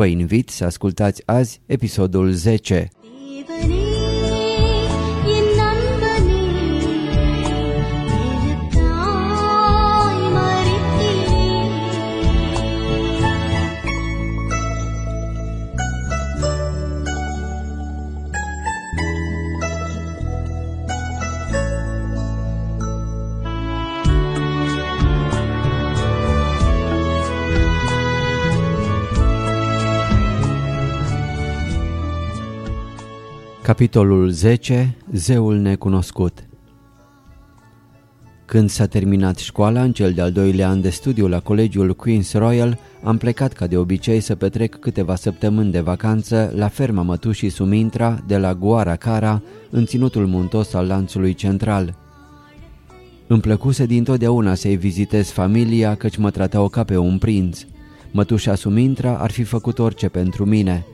Vă invit să ascultați azi episodul 10. Capitolul 10. Zeul necunoscut Când s-a terminat școala, în cel de-al doilea an de studiu la colegiul Queen's Royal, am plecat ca de obicei să petrec câteva săptămâni de vacanță la ferma mătușii Sumintra de la Guaracara, în ținutul muntos al lanțului central. Îmi plăcuse dintotdeauna să-i vizitez familia, căci mă tratau ca pe un prinț. Mătușa Sumintra ar fi făcut orice pentru mine –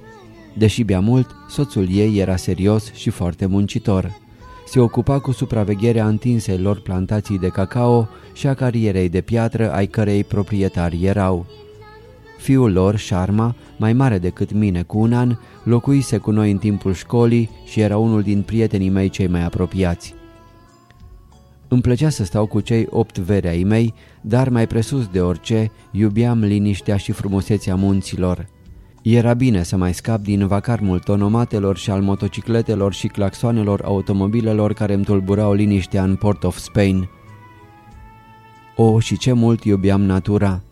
Deși bea mult, soțul ei era serios și foarte muncitor. Se ocupa cu supravegherea întinselor plantații de cacao și a carierei de piatră ai cărei proprietari erau. Fiul lor, Sharma, mai mare decât mine cu un an, locuise cu noi în timpul școlii și era unul din prietenii mei cei mai apropiați. Îmi plăcea să stau cu cei opt veri ai mei, dar mai presus de orice, iubeam liniștea și frumusețea munților. Era bine să mai scap din vacarmul tonomatelor și al motocicletelor și claxoanelor automobilelor care îmi tulburau liniștea în Port of Spain. O, și ce mult iubeam natura!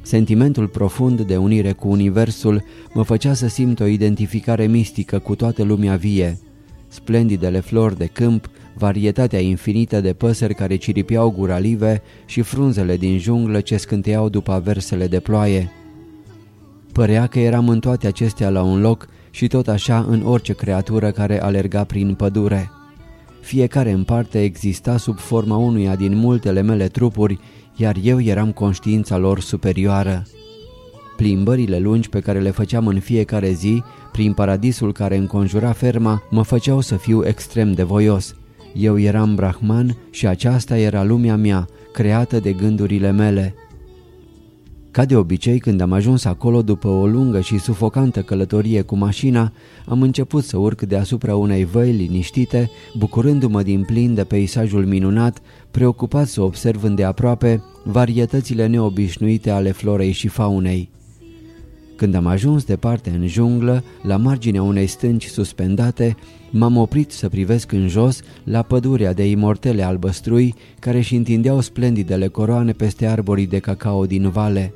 Sentimentul profund de unire cu Universul mă făcea să simt o identificare mistică cu toată lumea vie. Splendidele flori de câmp, varietatea infinită de păsări care ciripiau guralive și frunzele din junglă ce scânteiau după versele de ploaie. Părea că eram în toate acestea la un loc și tot așa în orice creatură care alerga prin pădure. Fiecare în parte exista sub forma unuia din multele mele trupuri, iar eu eram conștiința lor superioară. Plimbările lungi pe care le făceam în fiecare zi, prin paradisul care înconjura ferma, mă făceau să fiu extrem de voios. Eu eram Brahman și aceasta era lumea mea, creată de gândurile mele. Ca de obicei, când am ajuns acolo după o lungă și sufocantă călătorie cu mașina, am început să urc deasupra unei văi liniștite, bucurându-mă din plin de peisajul minunat, preocupat să observ îndeaproape varietățile neobișnuite ale florei și faunei. Când am ajuns departe în junglă, la marginea unei stânci suspendate, m-am oprit să privesc în jos la pădurea de imortele albăstrui care își întindeau splendidele coroane peste arborii de cacao din vale.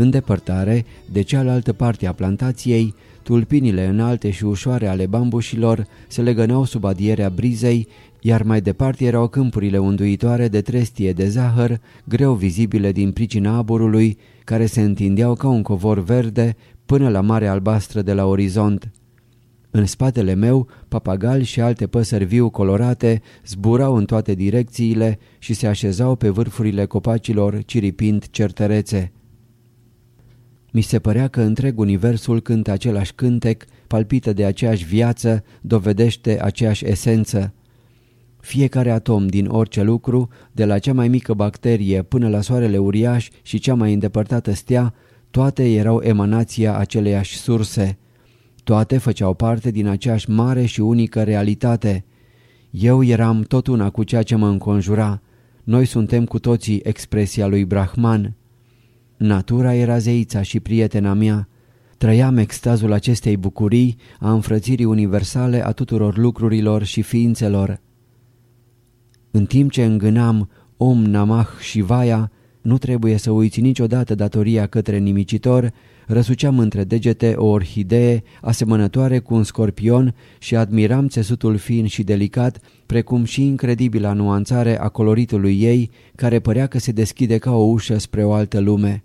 În depărtare, de cealaltă parte a plantației, tulpinile înalte și ușoare ale bambușilor se legănau sub adierea brizei, iar mai departe erau câmpurile unduitoare de trestie de zahăr, greu vizibile din pricina aburului, care se întindeau ca un covor verde până la marea albastră de la orizont. În spatele meu, papagali și alte păsări viu colorate zburau în toate direcțiile și se așezau pe vârfurile copacilor ciripind certărețe. Mi se părea că întreg universul cântă același cântec, palpită de aceeași viață, dovedește aceeași esență. Fiecare atom din orice lucru, de la cea mai mică bacterie până la soarele uriaș și cea mai îndepărtată stea, toate erau emanația aceleiași surse. Toate făceau parte din aceeași mare și unică realitate. Eu eram tot una cu ceea ce mă înconjura. Noi suntem cu toții expresia lui Brahman. Natura era zeița și prietena mea. Trăiam extazul acestei bucurii a înfrățirii universale a tuturor lucrurilor și ființelor. În timp ce îngânam Om Namah Shivaya, nu trebuie să uiți niciodată datoria către nimicitor, răsuceam între degete o orhidee asemănătoare cu un scorpion și admiram țesutul fin și delicat, precum și incredibila nuanțare a coloritului ei, care părea că se deschide ca o ușă spre o altă lume.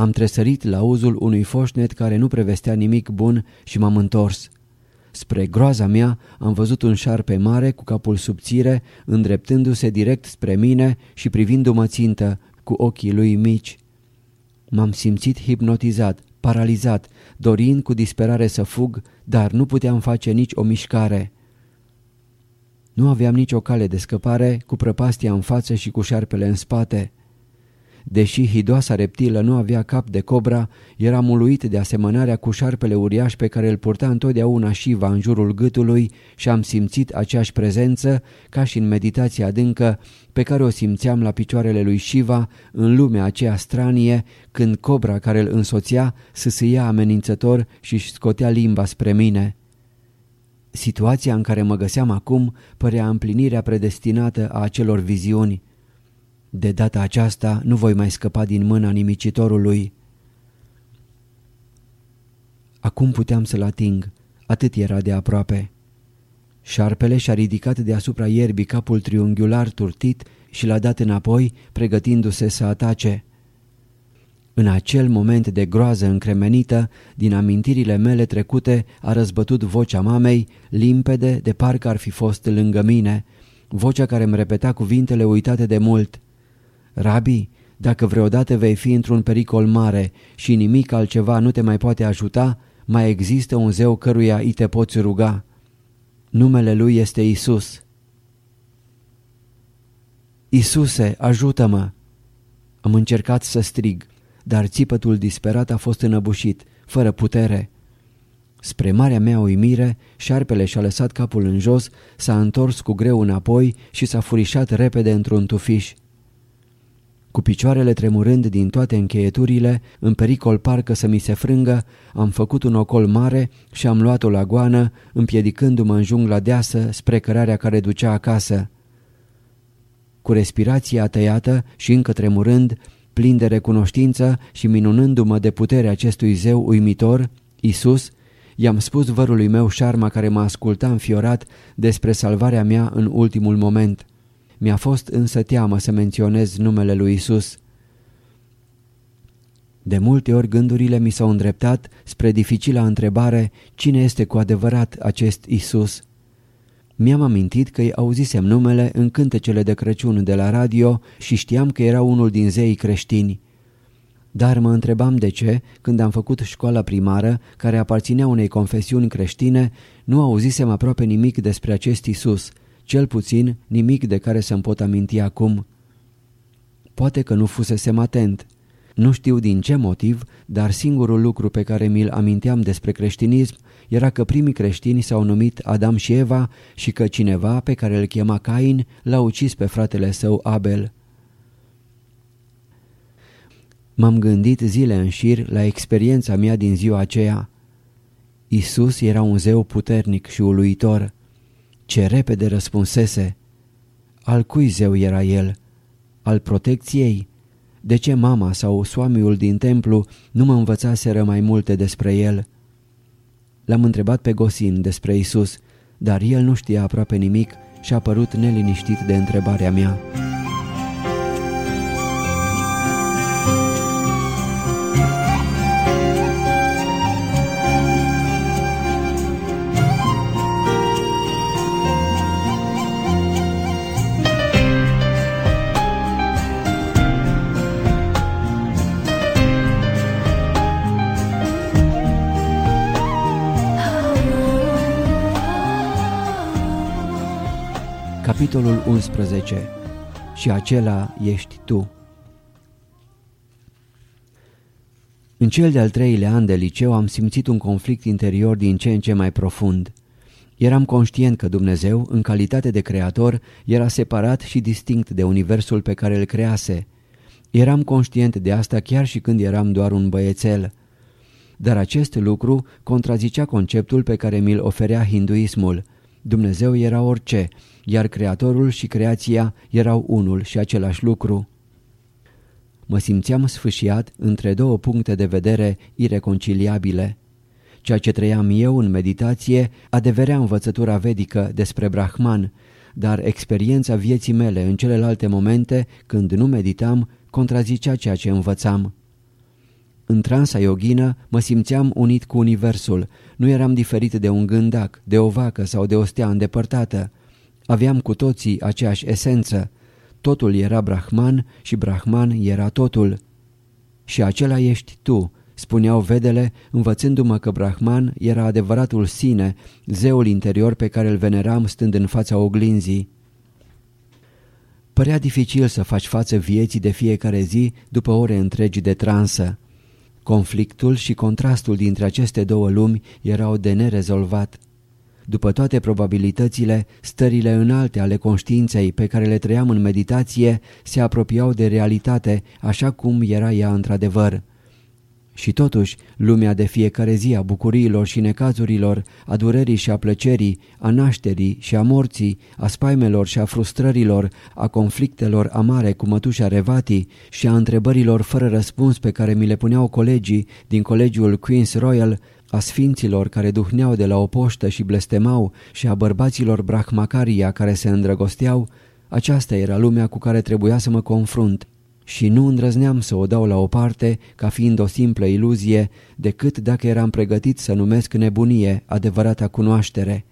Am tresărit la uzul unui foșnet care nu prevestea nimic bun și m-am întors. Spre groaza mea am văzut un șarpe mare cu capul subțire, îndreptându-se direct spre mine și privindu-mă țintă cu ochii lui mici. M-am simțit hipnotizat, paralizat, dorind cu disperare să fug, dar nu puteam face nici o mișcare. Nu aveam nicio cale de scăpare, cu prăpastia în față și cu șarpele în spate. Deși hidoasa reptilă nu avea cap de cobra, era muluit de asemănarea cu șarpele uriaș pe care îl purta întotdeauna Shiva în jurul gâtului și am simțit aceeași prezență ca și în meditația adâncă pe care o simțeam la picioarele lui Shiva în lumea aceea stranie când cobra care îl însoțea sâsâia amenințător și își scotea limba spre mine. Situația în care mă găseam acum părea împlinirea predestinată a acelor viziuni. De data aceasta nu voi mai scăpa din mâna nimicitorului. Acum puteam să-l ating, atât era de aproape. Șarpele și-a ridicat deasupra ierbii capul triunghiular turtit și l-a dat înapoi, pregătindu-se să atace. În acel moment de groază încremenită, din amintirile mele trecute a răzbătut vocea mamei, limpede de parcă ar fi fost lângă mine, vocea care îmi repeta cuvintele uitate de mult – Rabi, dacă vreodată vei fi într-un pericol mare și nimic altceva nu te mai poate ajuta, mai există un zeu căruia îi te poți ruga. Numele lui este Isus. Isuse, ajută-mă! Am încercat să strig, dar țipătul disperat a fost înăbușit, fără putere. Spre marea mea uimire, șarpele și-a lăsat capul în jos, s-a întors cu greu înapoi și s-a furișat repede într-un tufiș. Cu picioarele tremurând din toate încheieturile, în pericol parcă să mi se frângă, am făcut un ocol mare și am luat-o la goană, împiedicându-mă în jungla deasă spre cărarea care ducea acasă. Cu respirația tăiată și încă tremurând, plin de recunoștință și minunându-mă de puterea acestui zeu uimitor, Isus, i-am spus vărului meu șarma care mă asculta înfiorat despre salvarea mea în ultimul moment. Mi-a fost însă teamă să menționez numele lui Isus. De multe ori gândurile mi s-au îndreptat spre dificila întrebare cine este cu adevărat acest Isus. Mi-am amintit că îi auzisem numele în cântecele de Crăciun de la radio și știam că era unul din zeii creștini. Dar mă întrebam de ce, când am făcut școala primară, care aparținea unei confesiuni creștine, nu auzisem aproape nimic despre acest Isus, cel puțin nimic de care să-mi pot aminti acum. Poate că nu fusesem atent. Nu știu din ce motiv, dar singurul lucru pe care mi-l aminteam despre creștinism era că primii creștini s-au numit Adam și Eva și că cineva pe care îl chema Cain l-a ucis pe fratele său Abel. M-am gândit zile în șir la experiența mea din ziua aceea. Isus era un zeu puternic și uluitor. Ce repede răspunsese! Al cui zeu era el? Al protecției? De ce mama sau soamiul din templu nu mă învățaseră mai multe despre el? L-am întrebat pe Gosin despre Isus, dar el nu știa aproape nimic și a părut neliniștit de întrebarea mea. Capitolul 11 Și acela ești tu În cel de-al treilea an de liceu am simțit un conflict interior din ce în ce mai profund. Eram conștient că Dumnezeu, în calitate de creator, era separat și distinct de universul pe care îl crease. Eram conștient de asta chiar și când eram doar un băiețel. Dar acest lucru contrazicea conceptul pe care mi-l oferea hinduismul. Dumnezeu era orice, iar creatorul și creația erau unul și același lucru. Mă simțeam sfâșiat între două puncte de vedere ireconciliabile. Ceea ce trăiam eu în meditație adeverea învățătura vedică despre Brahman, dar experiența vieții mele în celelalte momente, când nu meditam, contrazicea ceea ce învățam. În transa yogină mă simțeam unit cu universul, nu eram diferit de un gândac, de o vacă sau de o stea îndepărtată. Aveam cu toții aceeași esență. Totul era Brahman și Brahman era totul. Și acela ești tu, spuneau vedele, învățându-mă că Brahman era adevăratul sine, zeul interior pe care îl veneram stând în fața oglinzii. Părea dificil să faci față vieții de fiecare zi după ore întregi de transă. Conflictul și contrastul dintre aceste două lumi erau de nerezolvat. După toate probabilitățile, stările înalte ale conștiinței pe care le trăiam în meditație se apropiau de realitate așa cum era ea într-adevăr. Și totuși, lumea de fiecare zi a bucuriilor și necazurilor, a durerii și a plăcerii, a nașterii și a morții, a spaimelor și a frustrărilor, a conflictelor amare cu mătușa Revati și a întrebărilor fără răspuns pe care mi le puneau colegii din colegiul Queen's Royal, a sfinților care duhneau de la o poștă și blestemau și a bărbaților brahmacaria care se îndrăgosteau, aceasta era lumea cu care trebuia să mă confrunt și nu îndrăzneam să o dau la o parte ca fiind o simplă iluzie decât dacă eram pregătit să numesc nebunie adevărata cunoaștere.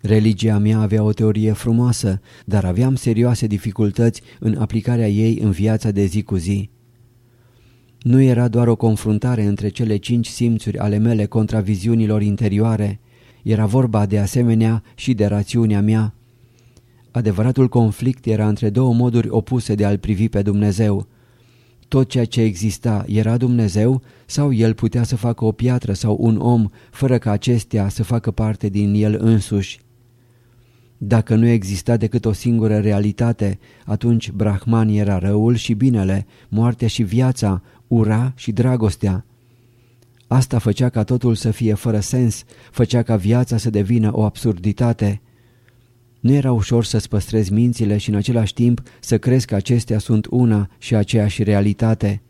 Religia mea avea o teorie frumoasă, dar aveam serioase dificultăți în aplicarea ei în viața de zi cu zi. Nu era doar o confruntare între cele cinci simțuri ale mele contra viziunilor interioare, era vorba de asemenea și de rațiunea mea, Adevăratul conflict era între două moduri opuse de a-L privi pe Dumnezeu. Tot ceea ce exista era Dumnezeu sau El putea să facă o piatră sau un om fără ca acestea să facă parte din El însuși. Dacă nu exista decât o singură realitate, atunci Brahman era răul și binele, moartea și viața, ura și dragostea. Asta făcea ca totul să fie fără sens, făcea ca viața să devină o absurditate. Nu era ușor să-ți păstrezi mințile și în același timp să crezi că acestea sunt una și aceeași realitate.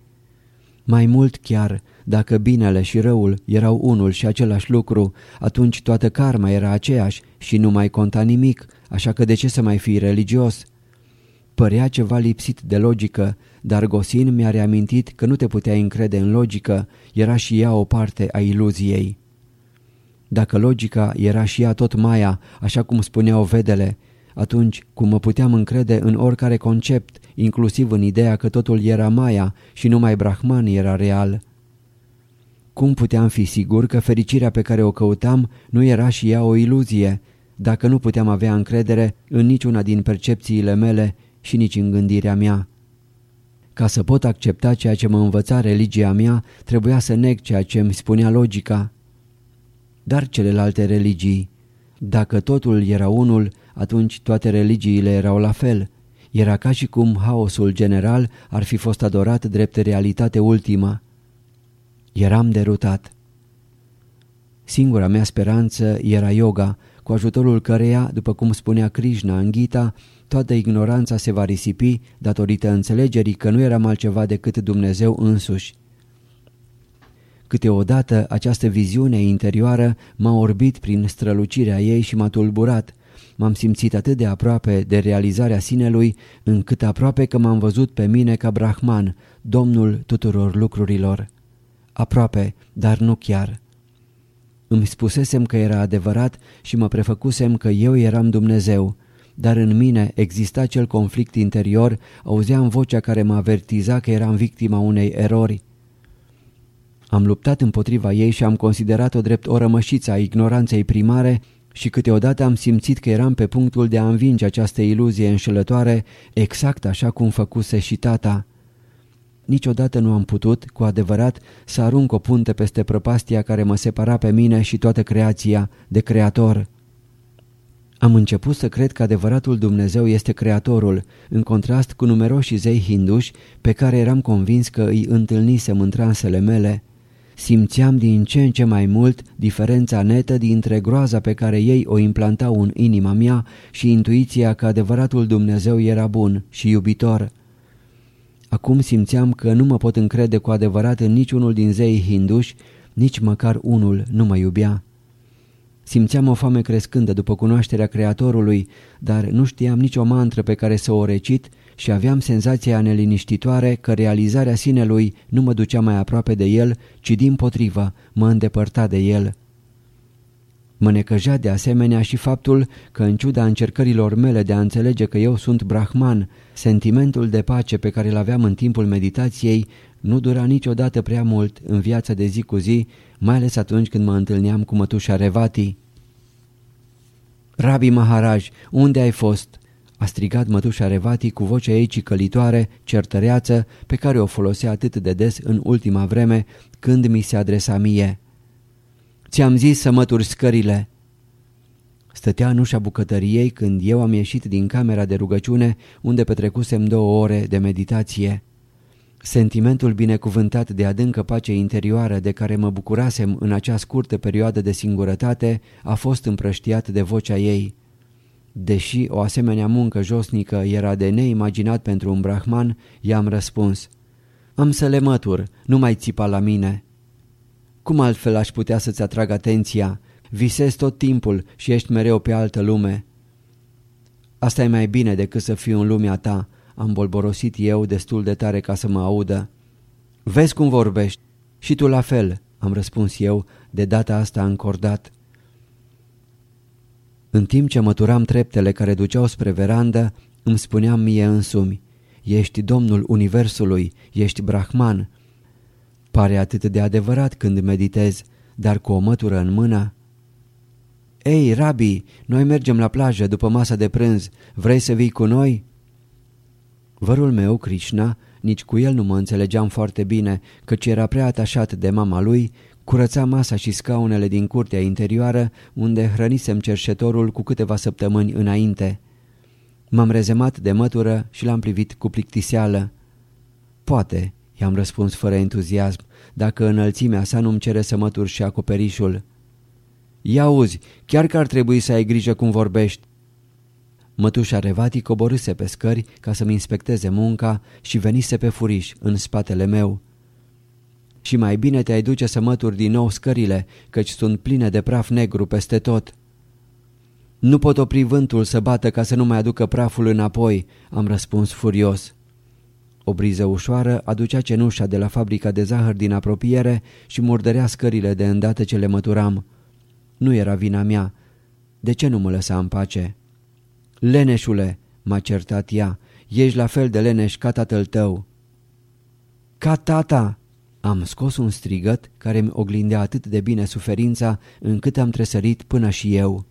Mai mult chiar, dacă binele și răul erau unul și același lucru, atunci toată karma era aceeași și nu mai conta nimic, așa că de ce să mai fii religios? Părea ceva lipsit de logică, dar Gosin mi-a reamintit că nu te puteai încrede în logică, era și ea o parte a iluziei. Dacă logica era și ea tot maia, așa cum spuneau vedele, atunci cum mă puteam încrede în oricare concept, inclusiv în ideea că totul era maia și numai Brahman era real? Cum puteam fi sigur că fericirea pe care o căutam nu era și ea o iluzie, dacă nu puteam avea încredere în niciuna din percepțiile mele și nici în gândirea mea? Ca să pot accepta ceea ce mă învăța religia mea, trebuia să neg ceea ce îmi spunea logica. Dar celelalte religii, dacă totul era unul, atunci toate religiile erau la fel. Era ca și cum haosul general ar fi fost adorat drept realitate ultimă. Eram derutat. Singura mea speranță era yoga, cu ajutorul căreia, după cum spunea Krishna în Gita, toată ignoranța se va risipi datorită înțelegerii că nu eram altceva decât Dumnezeu însuși. Câteodată această viziune interioară m-a orbit prin strălucirea ei și m-a tulburat. M-am simțit atât de aproape de realizarea sinelui, încât aproape că m-am văzut pe mine ca Brahman, domnul tuturor lucrurilor. Aproape, dar nu chiar. Îmi spusesem că era adevărat și mă prefăcusem că eu eram Dumnezeu, dar în mine exista cel conflict interior, auzeam vocea care mă avertiza că eram victima unei erori. Am luptat împotriva ei și am considerat-o drept o rămășiță a ignoranței primare și câteodată am simțit că eram pe punctul de a învinge această iluzie înșelătoare exact așa cum făcuse și tata. Niciodată nu am putut, cu adevărat, să arunc o punte peste prăpastia care mă separa pe mine și toată creația de creator. Am început să cred că adevăratul Dumnezeu este Creatorul, în contrast cu numeroși zei hinduși pe care eram convins că îi întâlnisem în transele mele. Simțeam din ce în ce mai mult diferența netă dintre groaza pe care ei o implantau în inima mea și intuiția că adevăratul Dumnezeu era bun și iubitor. Acum simțeam că nu mă pot încrede cu adevărat în niciunul din zeii hinduși, nici măcar unul nu mă iubea. Simțeam o foame crescândă după cunoașterea Creatorului, dar nu știam nicio mantră pe care să o recit și aveam senzația neliniștitoare că realizarea sinelui nu mă ducea mai aproape de el, ci din potrivă mă îndepărta de el. Mă necăjea de asemenea și faptul că în ciuda încercărilor mele de a înțelege că eu sunt brahman, sentimentul de pace pe care îl aveam în timpul meditației nu dura niciodată prea mult în viața de zi cu zi, mai ales atunci când mă întâlneam cu mătușa Revati. Rabi Maharaj, unde ai fost?" A strigat mătușa Revati cu vocea ei cicălitoare, certăreață, pe care o folosea atât de des în ultima vreme, când mi se adresa mie. Ți-am zis să mături scările." Stătea în ușa bucătăriei când eu am ieșit din camera de rugăciune unde petrecusem două ore de meditație. Sentimentul binecuvântat de adâncă pace interioară de care mă bucurasem în acea scurtă perioadă de singurătate a fost împrăștiat de vocea ei. Deși o asemenea muncă josnică era de neimaginat pentru un brahman, i-am răspuns Am să le mătur, nu mai țipa la mine." Cum altfel aș putea să-ți atrag atenția? Visezi tot timpul și ești mereu pe altă lume." Asta e mai bine decât să fiu în lumea ta," am bolborosit eu destul de tare ca să mă audă. Vezi cum vorbești. Și tu la fel, am răspuns eu, de data asta încordat. În timp ce măturam treptele care duceau spre verandă, îmi spuneam mie însumi, ești domnul universului, ești brahman. Pare atât de adevărat când meditez, dar cu o mătură în mână. Ei, Rabi, noi mergem la plajă după masa de prânz, vrei să vii cu noi?" Vărul meu, Krishna, nici cu el nu mă înțelegeam foarte bine, căci era prea atașat de mama lui, curăța masa și scaunele din curtea interioară, unde hrănisem cerșetorul cu câteva săptămâni înainte. M-am rezemat de mătură și l-am privit cu plictiseală. Poate, i-am răspuns fără entuziasm, dacă înălțimea sa nu-mi cere să mătur și acoperișul. Ia auzi, chiar că ar trebui să ai grijă cum vorbești. Mătușa Revati coborâse pe scări ca să-mi inspecteze munca și venise pe furiș în spatele meu. Și mai bine te-ai duce să mături din nou scările, căci sunt pline de praf negru peste tot. Nu pot opri vântul să bată ca să nu mai aducă praful înapoi, am răspuns furios. O briză ușoară aducea cenușa de la fabrica de zahăr din apropiere și murdărea scările de îndată ce le măturam. Nu era vina mea. De ce nu mă lăsa în pace? Leneșule, m-a certat ea, ești la fel de leneș ca tatăl tău. Ca tata! Am scos un strigăt care mi oglindea atât de bine suferința încât am tresărit până și eu.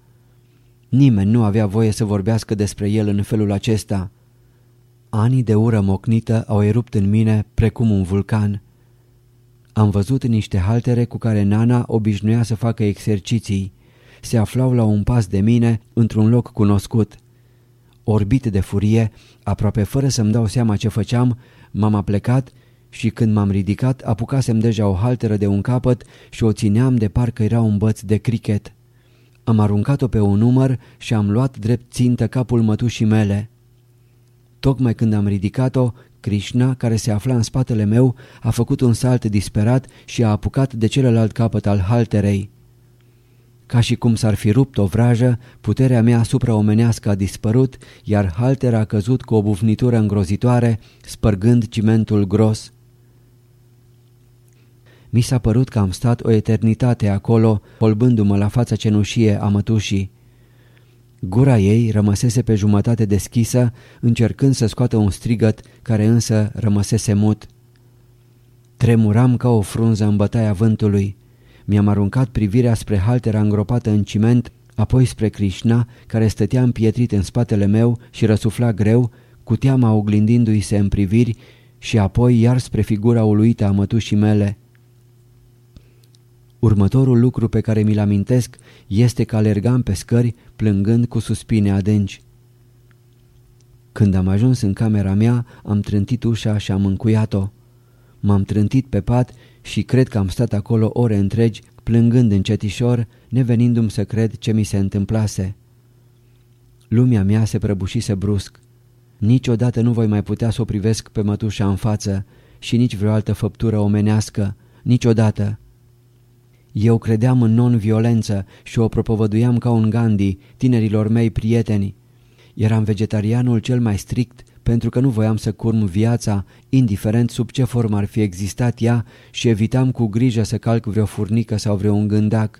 Nimeni nu avea voie să vorbească despre el în felul acesta. Anii de ură mocnită au erupt în mine precum un vulcan. Am văzut niște haltere cu care Nana obișnuia să facă exerciții. Se aflau la un pas de mine, într-un loc cunoscut. Orbit de furie, aproape fără să-mi dau seama ce făceam, m-am aplecat și când m-am ridicat apucasem deja o halteră de un capăt și o țineam de parcă era un băț de cricket. Am aruncat-o pe un număr și am luat drept țintă capul mătușii mele. Tocmai când am ridicat-o, Krishna, care se afla în spatele meu, a făcut un salt disperat și a apucat de celălalt capăt al halterei. Ca și cum s-ar fi rupt o vrajă, puterea mea supraomenească a dispărut, iar haltera a căzut cu o bufnitură îngrozitoare, spărgând cimentul gros. Mi s-a părut că am stat o eternitate acolo, holbându-mă la fața cenușie a mătușii. Gura ei rămăsese pe jumătate deschisă, încercând să scoată un strigăt care însă rămăsese mut. Tremuram ca o frunză în bătaia vântului. Mi-am aruncat privirea spre haltera îngropată în ciment, apoi spre Krishna, care stătea împietrit în spatele meu și răsufla greu, cu teama oglindindu-i se în priviri, și apoi iar spre figura uluită a mătușii mele. Următorul lucru pe care mi-l amintesc este că alergam pe scări plângând cu suspine adânci. Când am ajuns în camera mea, am trântit ușa și am încuiat-o. M-am trântit pe pat și cred că am stat acolo ore întregi, plângând încetișor, nevenindu-mi să cred ce mi se întâmplase. Lumea mea se prăbușise brusc. Niciodată nu voi mai putea să o privesc pe mătușa în față și nici vreo altă făptură omenească, niciodată. Eu credeam în non-violență și o propovăduiam ca un Gandhi tinerilor mei prieteni. Eram vegetarianul cel mai strict pentru că nu voiam să curm viața, indiferent sub ce formă ar fi existat ea și evitam cu grijă să calc vreo furnică sau vreun gândac.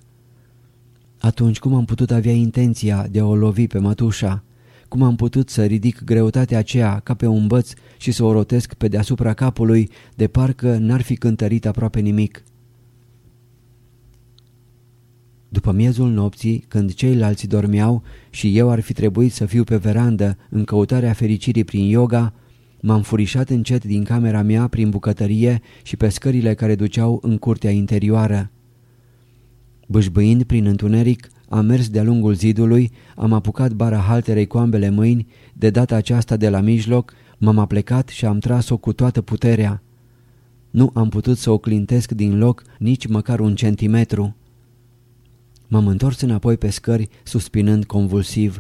Atunci cum am putut avea intenția de a o lovi pe mătușa? Cum am putut să ridic greutatea aceea ca pe un băț și să o rotesc pe deasupra capului de parcă n-ar fi cântărit aproape nimic? După miezul nopții, când ceilalți dormeau și eu ar fi trebuit să fiu pe verandă în căutarea fericirii prin yoga, m-am furișat încet din camera mea prin bucătărie și pe scările care duceau în curtea interioară. Bâșbâind prin întuneric, am mers de-a lungul zidului, am apucat bara halterei cu ambele mâini, de data aceasta de la mijloc, m-am aplecat și am tras-o cu toată puterea. Nu am putut să o clintesc din loc nici măcar un centimetru. M-am întors înapoi pe scări, suspinând convulsiv.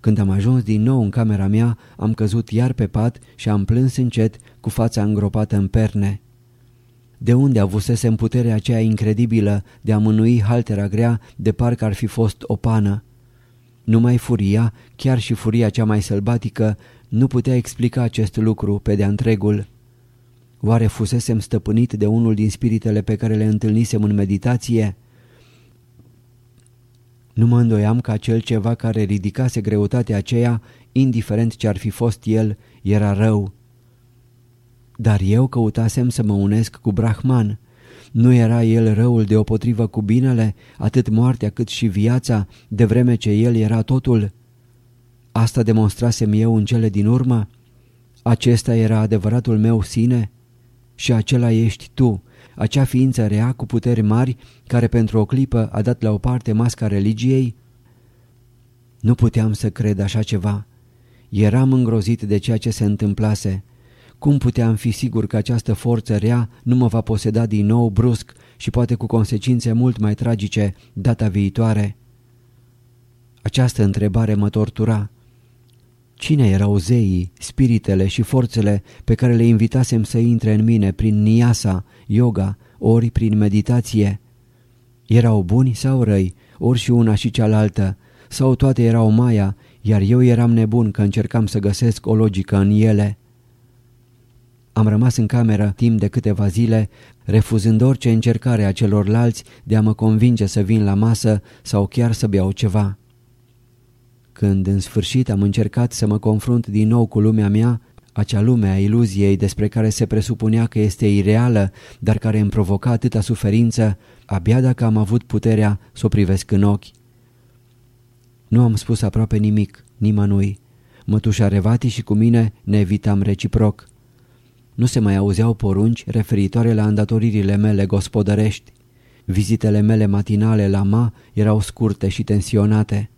Când am ajuns din nou în camera mea, am căzut iar pe pat și am plâns încet, cu fața îngropată în perne. De unde avusesem puterea aceea incredibilă de a mânui haltera grea de parcă ar fi fost o pană? Numai furia, chiar și furia cea mai sălbatică, nu putea explica acest lucru pe de-a întregul. Oare fusesem stăpânit de unul din spiritele pe care le întâlnisem în meditație? Nu mă îndoiam că acel ceva care ridicase greutatea aceea, indiferent ce ar fi fost el, era rău. Dar eu căutasem să mă unesc cu Brahman. Nu era el răul deopotrivă cu binele, atât moartea cât și viața, de vreme ce el era totul? Asta demonstrasem eu în cele din urmă? Acesta era adevăratul meu sine? Și acela ești tu, acea ființă rea cu puteri mari care pentru o clipă a dat la o parte masca religiei? Nu puteam să cred așa ceva. Eram îngrozit de ceea ce se întâmplase. Cum puteam fi sigur că această forță rea nu mă va poseda din nou brusc și poate cu consecințe mult mai tragice data viitoare? Această întrebare mă tortura. Cine erau zeii, spiritele și forțele pe care le invitasem să intre în mine prin niasa, yoga, ori prin meditație? Erau buni sau răi, ori și una și cealaltă, sau toate erau maia, iar eu eram nebun că încercam să găsesc o logică în ele? Am rămas în cameră timp de câteva zile, refuzând orice încercare a celorlalți de a mă convinge să vin la masă sau chiar să beau ceva. Când în sfârșit am încercat să mă confrunt din nou cu lumea mea, acea lume a iluziei despre care se presupunea că este ireală, dar care îmi provoca atâta suferință, abia dacă am avut puterea să o privesc în ochi. Nu am spus aproape nimic, nimănui. Mătușa Revati și cu mine ne evitam reciproc. Nu se mai auzeau porunci referitoare la îndatoririle mele gospodărești. Vizitele mele matinale la ma erau scurte și tensionate.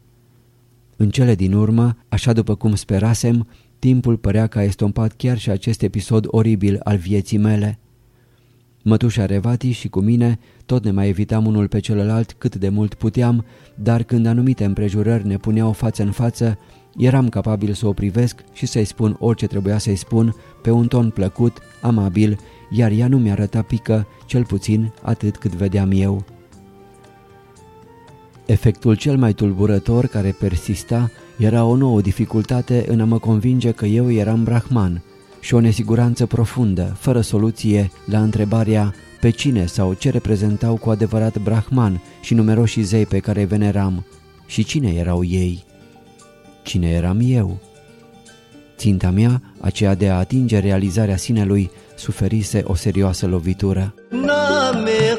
În cele din urmă, așa după cum sperasem, timpul părea că a estompat chiar și acest episod oribil al vieții mele. Mătușa Revati și cu mine tot ne mai evitam unul pe celălalt cât de mult puteam, dar când anumite împrejurări ne puneau față în față, eram capabil să o privesc și să-i spun orice trebuia să-i spun pe un ton plăcut, amabil, iar ea nu mi-arăta pică, cel puțin atât cât vedeam eu. Efectul cel mai tulburător care persista era o nouă dificultate în a mă convinge că eu eram Brahman și o nesiguranță profundă, fără soluție, la întrebarea pe cine sau ce reprezentau cu adevărat Brahman și numeroșii zei pe care veneram și cine erau ei. Cine eram eu? Ținta mea, aceea de a atinge realizarea sinelui, suferise o serioasă lovitură. Name